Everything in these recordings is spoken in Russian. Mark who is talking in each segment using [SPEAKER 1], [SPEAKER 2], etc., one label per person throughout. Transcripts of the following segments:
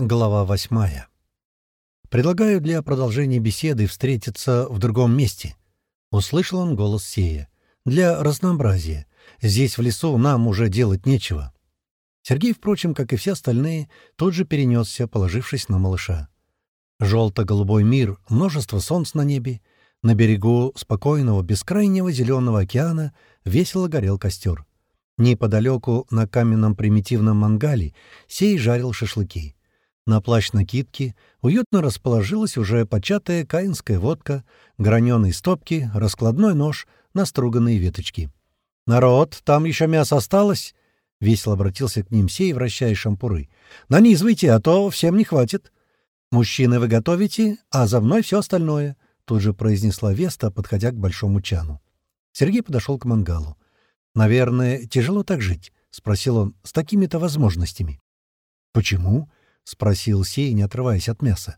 [SPEAKER 1] Глава восьмая. «Предлагаю для продолжения беседы встретиться в другом месте», — услышал он голос Сея. «Для разнообразия. Здесь, в лесу, нам уже делать нечего». Сергей, впрочем, как и все остальные, тут же перенесся, положившись на малыша. Желто-голубой мир, множество солнц на небе. На берегу спокойного, бескрайнего зеленого океана весело горел костер. Неподалеку, на каменном примитивном мангале, Сей жарил шашлыки. На плащ накидки уютно расположилась уже початая каинская водка, граненые стопки, раскладной нож, наструганные веточки. «Народ, там еще мясо осталось?» — весело обратился к ним сей, вращая шампуры. «Нанизывайте, а то всем не хватит». «Мужчины, вы готовите, а за мной все остальное», — тут же произнесла Веста, подходя к большому чану. Сергей подошел к мангалу. «Наверное, тяжело так жить?» — спросил он, — «с такими-то возможностями». «Почему?» — спросил Сей, не отрываясь от мяса.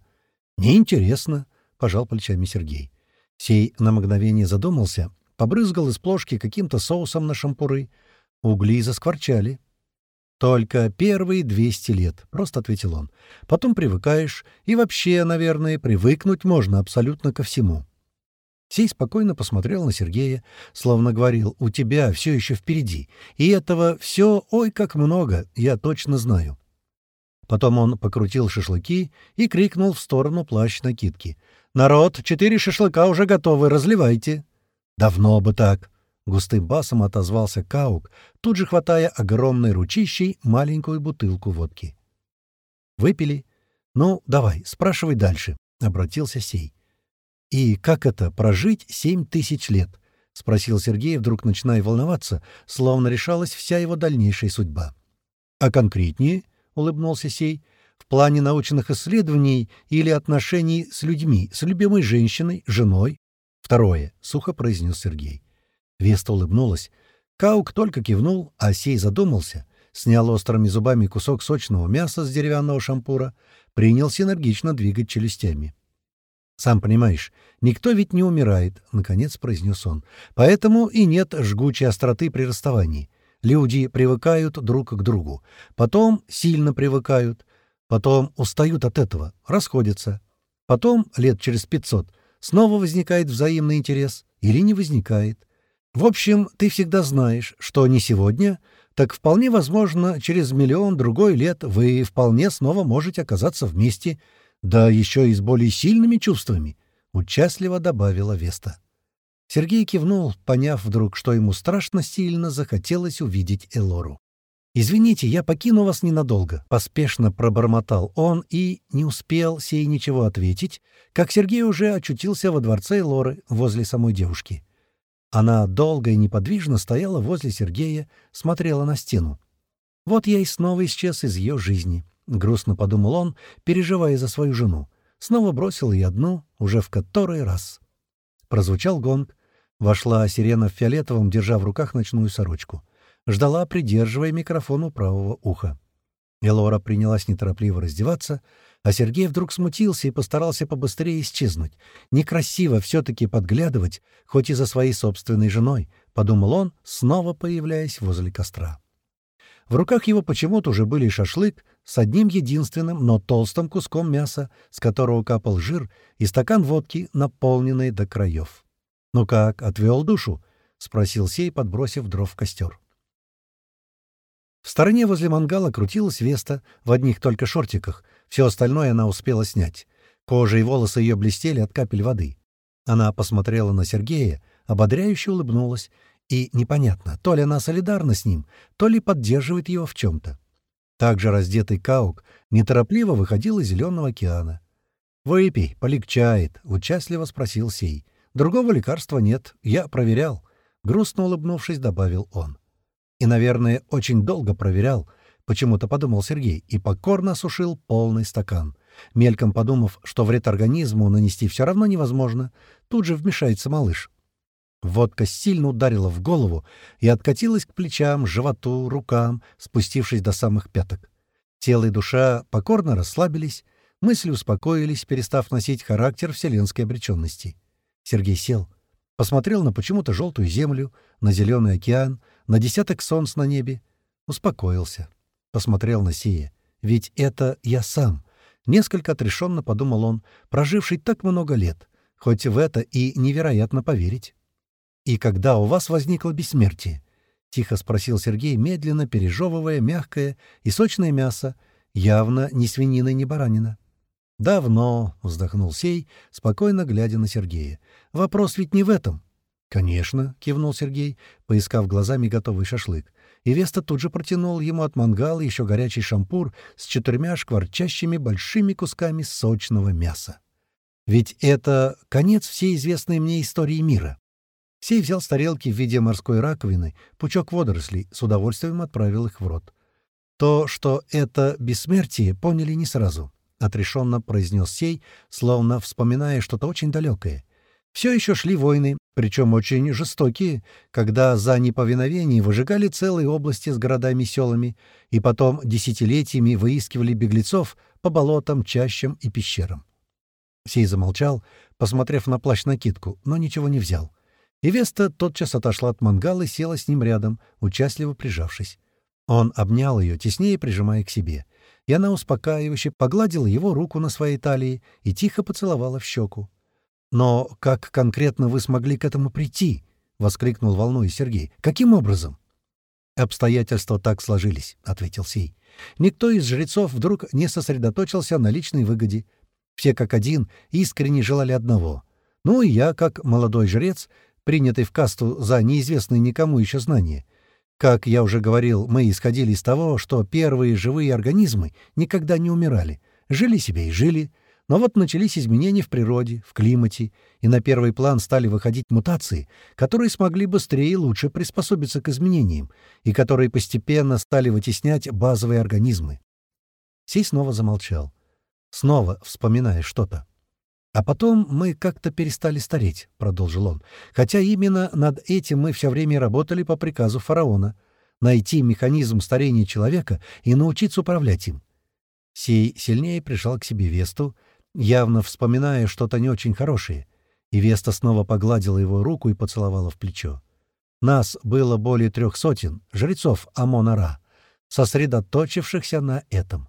[SPEAKER 1] «Неинтересно», — пожал плечами Сергей. Сей на мгновение задумался, побрызгал из плошки каким-то соусом на шампуры. Угли заскворчали. «Только первые двести лет», — просто ответил он. «Потом привыкаешь, и вообще, наверное, привыкнуть можно абсолютно ко всему». Сей спокойно посмотрел на Сергея, словно говорил, «У тебя все еще впереди, и этого все, ой, как много, я точно знаю». Потом он покрутил шашлыки и крикнул в сторону плащ-накидки. «Народ, четыре шашлыка уже готовы, разливайте!» «Давно бы так!» — густым басом отозвался Каук, тут же хватая огромной ручищей маленькую бутылку водки. «Выпили? Ну, давай, спрашивай дальше», — обратился Сей. «И как это, прожить семь тысяч лет?» — спросил Сергей, вдруг начиная волноваться, словно решалась вся его дальнейшая судьба. «А конкретнее?» — улыбнулся Сей. «В плане научных исследований или отношений с людьми, с любимой женщиной, женой?» «Второе», — сухо произнес Сергей. Веста улыбнулась. Каук только кивнул, а Сей задумался, снял острыми зубами кусок сочного мяса с деревянного шампура, принялся энергично двигать челюстями. «Сам понимаешь, никто ведь не умирает», — наконец произнес он. «Поэтому и нет жгучей остроты при расставании. Люди привыкают друг к другу, потом сильно привыкают, потом устают от этого, расходятся. Потом, лет через пятьсот, снова возникает взаимный интерес или не возникает. В общем, ты всегда знаешь, что не сегодня, так вполне возможно, через миллион-другой лет вы вполне снова можете оказаться вместе, да еще и с более сильными чувствами, — участливо добавила Веста. Сергей кивнул, поняв вдруг, что ему страшно сильно захотелось увидеть Элору. «Извините, я покину вас ненадолго», — поспешно пробормотал он и не успел сей ничего ответить, как Сергей уже очутился во дворце Элоры возле самой девушки. Она долго и неподвижно стояла возле Сергея, смотрела на стену. «Вот я и снова исчез из ее жизни», — грустно подумал он, переживая за свою жену. Снова бросил ее одну, уже в который раз. Прозвучал гонг, Вошла сирена в фиолетовом, держа в руках ночную сорочку. Ждала, придерживая микрофон у правого уха. Элора принялась неторопливо раздеваться, а Сергей вдруг смутился и постарался побыстрее исчезнуть. Некрасиво все-таки подглядывать, хоть и за своей собственной женой, — подумал он, снова появляясь возле костра. В руках его почему-то уже были шашлык с одним единственным, но толстым куском мяса, с которого капал жир, и стакан водки, наполненный до краев. «Ну как, отвел душу?» — спросил сей, подбросив дров в костер. В стороне возле мангала крутилась Веста в одних только шортиках. Все остальное она успела снять. Кожа и волосы ее блестели от капель воды. Она посмотрела на Сергея, ободряюще улыбнулась, и непонятно, то ли она солидарна с ним, то ли поддерживает его в чем-то. Также раздетый Каук неторопливо выходил из Зеленого океана. «Выпей, полегчает», — участливо спросил Сей. Другого лекарства нет, я проверял. Грустно улыбнувшись, добавил он. И, наверное, очень долго проверял, почему-то подумал Сергей, и покорно осушил полный стакан. Мельком подумав, что вред организму нанести все равно невозможно, тут же вмешается малыш. Водка сильно ударила в голову и откатилась к плечам, животу, рукам, спустившись до самых пяток. Тело и душа покорно расслабились, мысли успокоились, перестав носить характер вселенской обреченности. Сергей сел, посмотрел на почему-то желтую землю, на зеленый океан, на десяток солнц на небе. Успокоился. Посмотрел на Сия. Ведь это я сам, Несколько отрешенно подумал он, проживший так много лет, хоть в это и невероятно поверить. «И когда у вас возникло бессмертие?» — тихо спросил Сергей, медленно пережевывая мягкое и сочное мясо, явно ни свинина, ни баранина. «Давно», — вздохнул Сей, спокойно глядя на Сергея. «Вопрос ведь не в этом». «Конечно», — кивнул Сергей, поискав глазами готовый шашлык. И Веста тут же протянул ему от мангала еще горячий шампур с четырьмя шкварчащими большими кусками сочного мяса. «Ведь это конец всей известной мне истории мира». Сей взял с тарелки в виде морской раковины пучок водорослей, с удовольствием отправил их в рот. То, что это бессмертие, поняли не сразу, — отрешенно произнес Сей, словно вспоминая что-то очень далекое. Все еще шли войны, причем очень жестокие, когда за неповиновение выжигали целые области с городами и селами, и потом десятилетиями выискивали беглецов по болотам, чащам и пещерам. Сей замолчал, посмотрев на плащ-накидку, но ничего не взял. И Веста тотчас отошла от мангала и села с ним рядом, участливо прижавшись. Он обнял ее, теснее прижимая к себе. И она успокаивающе погладила его руку на своей талии и тихо поцеловала в щеку. «Но как конкретно вы смогли к этому прийти?» — воскликнул волнуясь Сергей. «Каким образом?» «Обстоятельства так сложились», — ответил Сей. «Никто из жрецов вдруг не сосредоточился на личной выгоде. Все как один искренне желали одного. Ну и я, как молодой жрец, принятый в касту за неизвестные никому еще знания. Как я уже говорил, мы исходили из того, что первые живые организмы никогда не умирали, жили себе и жили, но вот начались изменения в природе, в климате, и на первый план стали выходить мутации, которые смогли быстрее и лучше приспособиться к изменениям, и которые постепенно стали вытеснять базовые организмы. Сей снова замолчал, снова вспоминая что-то. «А потом мы как-то перестали стареть», — продолжил он. «Хотя именно над этим мы все время работали по приказу фараона. Найти механизм старения человека и научиться управлять им». Сей сильнее прижал к себе Весту, явно вспоминая что-то не очень хорошее, и Веста снова погладила его руку и поцеловала в плечо. Нас было более трех сотен, жрецов Амона-Ра, сосредоточившихся на этом.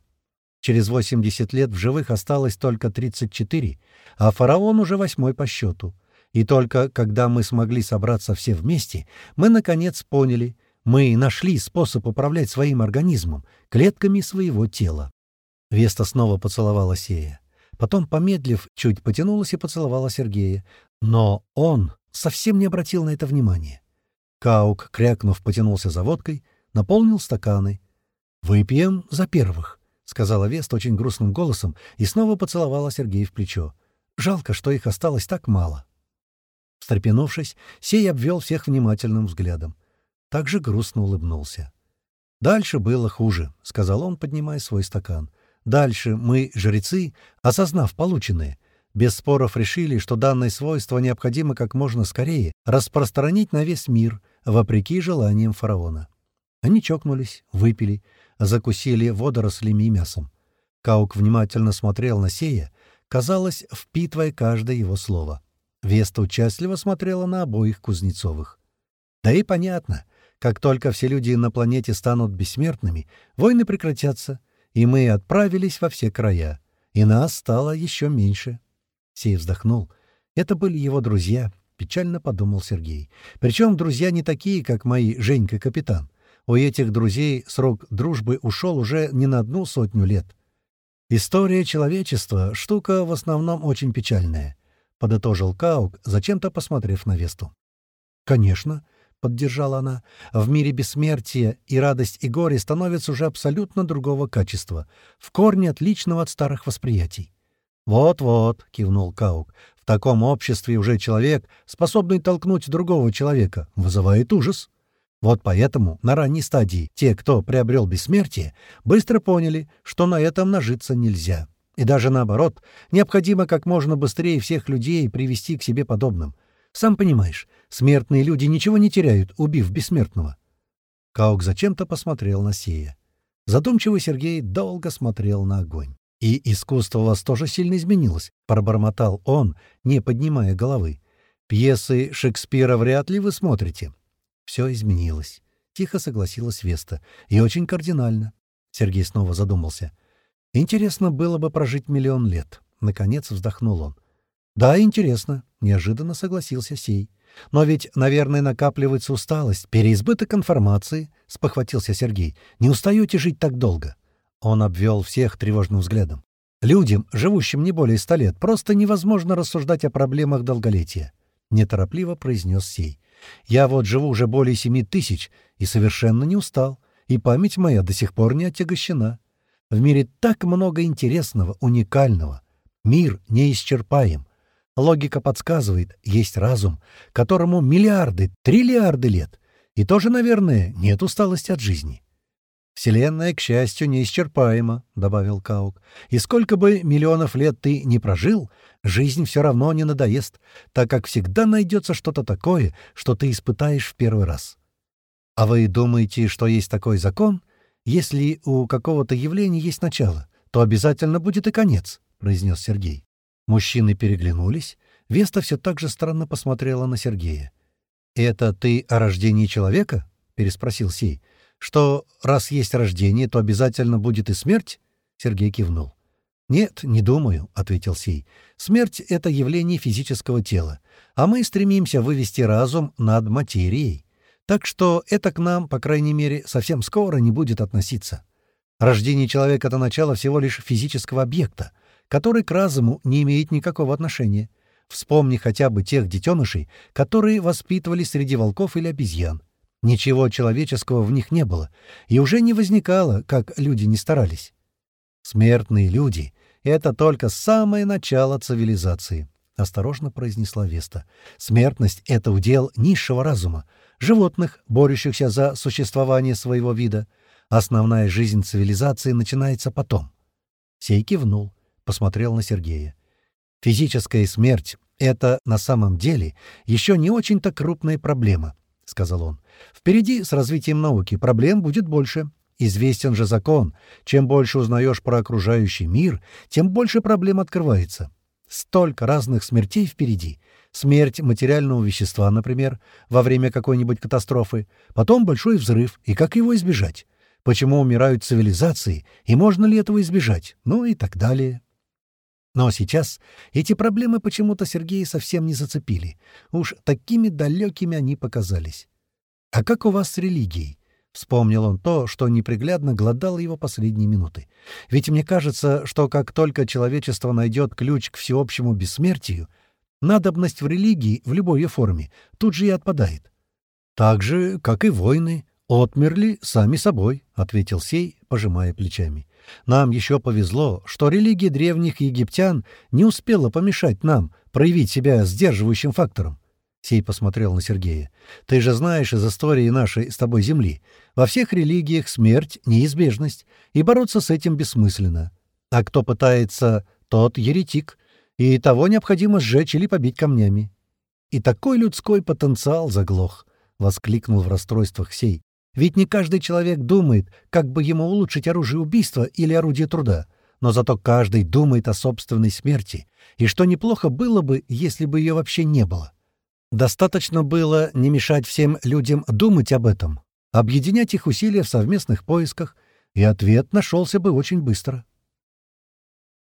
[SPEAKER 1] Через 80 лет в живых осталось только 34, а фараон уже восьмой по счету. И только когда мы смогли собраться все вместе, мы, наконец, поняли, мы нашли способ управлять своим организмом, клетками своего тела. Веста снова поцеловала Сея. Потом, помедлив, чуть потянулась и поцеловала Сергея. Но он совсем не обратил на это внимания. Каук, крякнув, потянулся за водкой, наполнил стаканы. «Выпьем за первых», — сказала Веста очень грустным голосом и снова поцеловала Сергея в плечо. «Жалко, что их осталось так мало». Встрепенувшись, Сей обвел всех внимательным взглядом. Также грустно улыбнулся. «Дальше было хуже», — сказал он, поднимая свой стакан. «Дальше мы, жрецы, осознав полученное, без споров решили, что данное свойство необходимо как можно скорее распространить на весь мир, вопреки желаниям фараона. Они чокнулись, выпили, закусили водорослями и мясом. Каук внимательно смотрел на Сея, казалось, впитывая каждое его слово. Веста участливо смотрела на обоих Кузнецовых. Да и понятно, как только все люди на планете станут бессмертными, войны прекратятся, и мы отправились во все края, и нас стало еще меньше. Сей вздохнул. Это были его друзья, печально подумал Сергей. Причем друзья не такие, как мои Женька-капитан. У этих друзей срок дружбы ушел уже не на одну сотню лет. «История человечества — штука в основном очень печальная», — подытожил Каук, зачем-то посмотрев на Весту. «Конечно», — поддержала она, — «в мире бессмертия и радость и горе становятся уже абсолютно другого качества, в корне отличного от старых восприятий». «Вот-вот», — кивнул Каук, — «в таком обществе уже человек, способный толкнуть другого человека, вызывает ужас». Вот поэтому на ранней стадии те, кто приобрел бессмертие, быстро поняли, что на этом нажиться нельзя. И даже наоборот, необходимо как можно быстрее всех людей привести к себе подобным. Сам понимаешь, смертные люди ничего не теряют, убив бессмертного. Каук зачем-то посмотрел на Сея. Задумчивый Сергей долго смотрел на огонь. «И искусство у вас тоже сильно изменилось», — пробормотал он, не поднимая головы. «Пьесы Шекспира вряд ли вы смотрите. Все изменилось. Тихо согласилась Веста. И очень кардинально. Сергей снова задумался. Интересно было бы прожить миллион лет. Наконец вздохнул он. Да, интересно, неожиданно согласился Сей. Но ведь, наверное, накапливается усталость, переизбыток информации, спохватился Сергей. Не устаете жить так долго? Он обвел всех тревожным взглядом. Людям, живущим не более ста лет, просто невозможно рассуждать о проблемах долголетия. Неторопливо произнес Сей. Я вот живу уже более семи тысяч и совершенно не устал, и память моя до сих пор не отягощена. В мире так много интересного, уникального. Мир неисчерпаем. Логика подсказывает, есть разум, которому миллиарды, триллиарды лет. И тоже, наверное, нет усталости от жизни. «Вселенная, к счастью, неисчерпаема», — добавил Каук. «И сколько бы миллионов лет ты не прожил, жизнь все равно не надоест, так как всегда найдется что-то такое, что ты испытаешь в первый раз. А вы думаете, что есть такой закон? Если у какого-то явления есть начало, то обязательно будет и конец», — произнес Сергей. Мужчины переглянулись. Веста все так же странно посмотрела на Сергея. «Это ты о рождении человека?» — переспросил Сей. «Что, раз есть рождение, то обязательно будет и смерть?» Сергей кивнул. «Нет, не думаю», — ответил Сей. «Смерть — это явление физического тела, а мы стремимся вывести разум над материей. Так что это к нам, по крайней мере, совсем скоро не будет относиться. Рождение человека — это начало всего лишь физического объекта, который к разуму не имеет никакого отношения. Вспомни хотя бы тех детенышей, которые воспитывали среди волков или обезьян. Ничего человеческого в них не было, и уже не возникало, как люди не старались. Смертные люди — это только самое начало цивилизации, — осторожно произнесла Веста. Смертность — это удел низшего разума, животных, борющихся за существование своего вида. Основная жизнь цивилизации начинается потом. Сей кивнул посмотрел на Сергея. «Физическая смерть — это на самом деле еще не очень-то крупная проблема», — сказал он. «Впереди с развитием науки проблем будет больше. Известен же закон. Чем больше узнаешь про окружающий мир, тем больше проблем открывается. Столько разных смертей впереди. Смерть материального вещества, например, во время какой-нибудь катастрофы. Потом большой взрыв. И как его избежать? Почему умирают цивилизации? И можно ли этого избежать? Ну и так далее. Но сейчас эти проблемы почему-то Сергея совсем не зацепили. Уж такими далекими они показались. «А как у вас с религией?» Вспомнил он то, что неприглядно глодало его последние минуты. «Ведь мне кажется, что как только человечество найдет ключ к всеобщему бессмертию, надобность в религии в любой ее форме тут же и отпадает. Так же, как и войны, отмерли сами собой», — ответил Сей, пожимая плечами. Нам еще повезло, что религия древних египтян не успела помешать нам проявить себя сдерживающим фактором. Сей посмотрел на Сергея. «Ты же знаешь из истории нашей с тобой земли. Во всех религиях смерть — неизбежность, и бороться с этим бессмысленно. А кто пытается, тот еретик, и того необходимо сжечь или побить камнями». «И такой людской потенциал заглох!» — воскликнул в расстройствах Сей. Ведь не каждый человек думает, как бы ему улучшить оружие убийства или орудие труда, но зато каждый думает о собственной смерти, и что неплохо было бы, если бы ее вообще не было. Достаточно было не мешать всем людям думать об этом, объединять их усилия в совместных поисках, и ответ нашелся бы очень быстро.